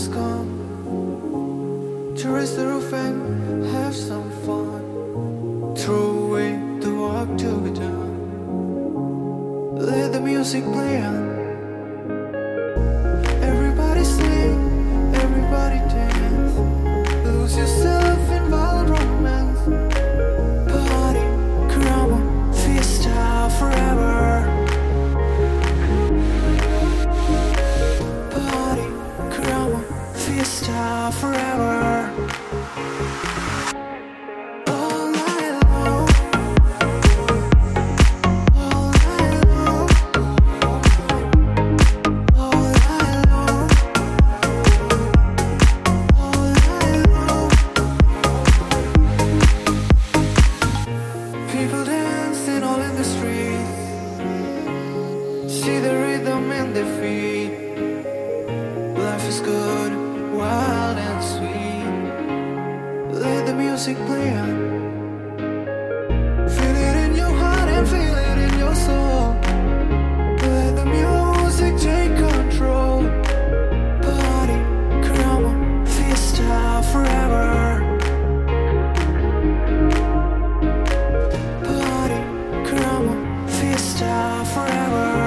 has come to raise the roof and have some fun. Throw away the work to be done. Let the music play on. Fiesta forever. All night long. All night long. All night long wild and sweet. Let the music play out. Feel it in your heart and feel it in your soul. Let the music take control. Party, fiesta forever. Party, fiesta forever.